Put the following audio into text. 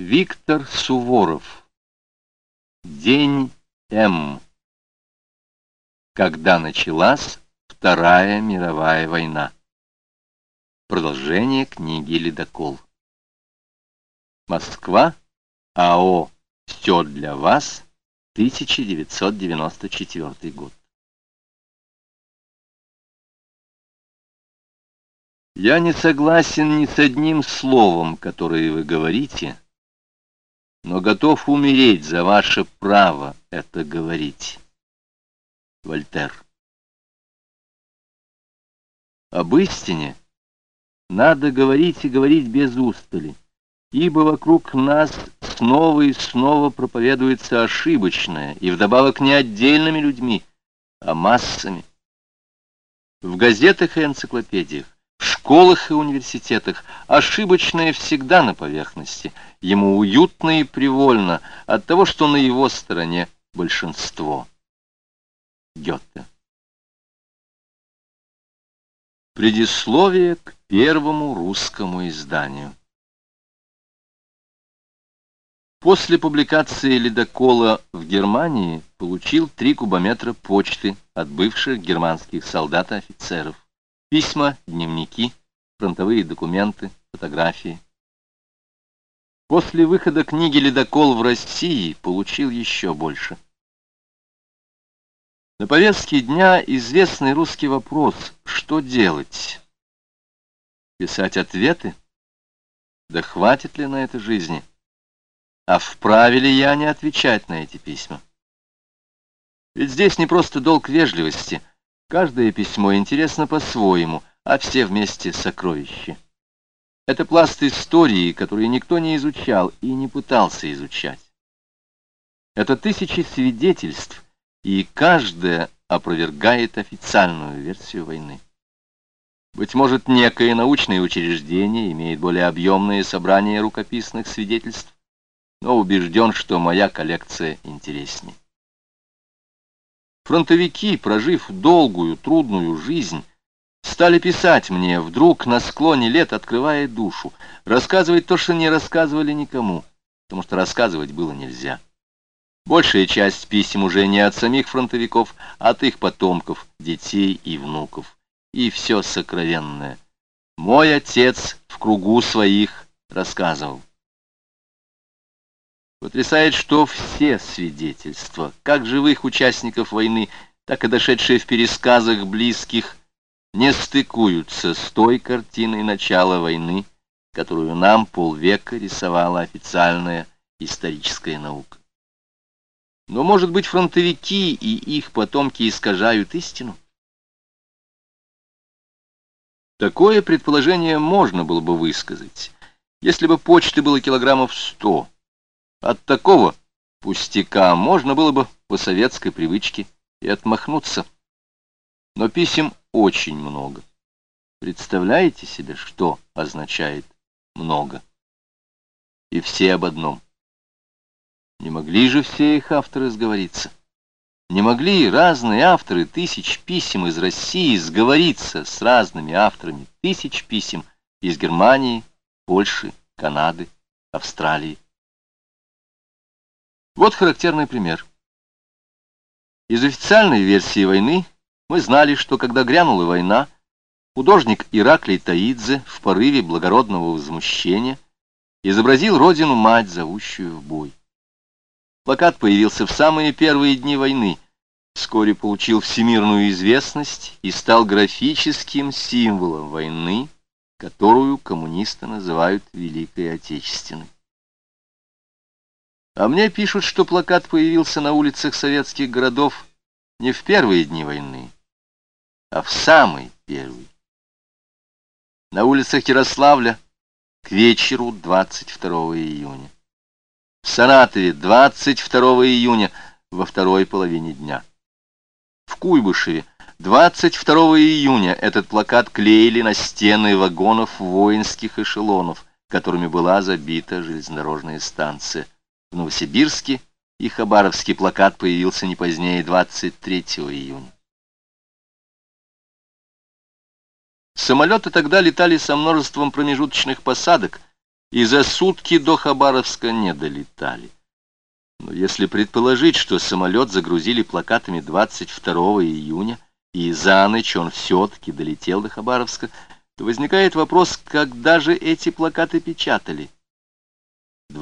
Виктор Суворов. День М. Когда началась Вторая мировая война. Продолжение книги «Ледокол». Москва. АО «Все для вас», 1994 год. Я не согласен ни с одним словом, которое вы говорите, но готов умереть за ваше право это говорить. Вольтер. Об истине надо говорить и говорить без устали, ибо вокруг нас снова и снова проповедуется ошибочное, и вдобавок не отдельными людьми, а массами. В газетах и энциклопедиях в школах и университетах ошибочное всегда на поверхности. Ему уютно и привольно от того, что на его стороне большинство. Гёте. Предисловие к первому русскому изданию. После публикации «Ледокола» в Германии получил три кубометра почты от бывших германских солдат и офицеров. Письма, дневники, фронтовые документы, фотографии. После выхода книги «Ледокол» в России получил еще больше. На повестке дня известный русский вопрос «Что делать?» Писать ответы? Да хватит ли на это жизни? А вправе ли я не отвечать на эти письма? Ведь здесь не просто долг вежливости — Каждое письмо интересно по-своему, а все вместе сокровища. Это пласт истории, который никто не изучал и не пытался изучать. Это тысячи свидетельств, и каждое опровергает официальную версию войны. Быть может, некое научное учреждение имеет более объемное собрание рукописных свидетельств, но убежден, что моя коллекция интереснее. Фронтовики, прожив долгую, трудную жизнь, стали писать мне, вдруг на склоне лет открывая душу, рассказывать то, что не рассказывали никому, потому что рассказывать было нельзя. Большая часть писем уже не от самих фронтовиков, а от их потомков, детей и внуков. И все сокровенное. Мой отец в кругу своих рассказывал. Потрясает, что все свидетельства, как живых участников войны, так и дошедшие в пересказах близких, не стыкуются с той картиной начала войны, которую нам полвека рисовала официальная историческая наука. Но, может быть, фронтовики и их потомки искажают истину? Такое предположение можно было бы высказать, если бы почты было килограммов сто, от такого пустяка можно было бы по советской привычке и отмахнуться. Но писем очень много. Представляете себе, что означает много? И все об одном. Не могли же все их авторы сговориться? Не могли разные авторы тысяч писем из России сговориться с разными авторами тысяч писем из Германии, Польши, Канады, Австралии? Вот характерный пример. Из официальной версии войны мы знали, что когда грянула война, художник Ираклий Таидзе в порыве благородного возмущения изобразил родину-мать, зовущую в бой. Плакат появился в самые первые дни войны, вскоре получил всемирную известность и стал графическим символом войны, которую коммунисты называют Великой Отечественной. А мне пишут, что плакат появился на улицах советских городов не в первые дни войны, а в самый первый. На улицах Ярославля к вечеру 22 июня. В Саратове 22 июня во второй половине дня. В Куйбышеве 22 июня этот плакат клеили на стены вагонов воинских эшелонов, которыми была забита железнодорожная станция. В Новосибирске и Хабаровский плакат появился не позднее 23 июня. Самолеты тогда летали со множеством промежуточных посадок, и за сутки до Хабаровска не долетали. Но если предположить, что самолет загрузили плакатами 22 июня, и за ночь он все-таки долетел до Хабаровска, то возникает вопрос, когда же эти плакаты печатали.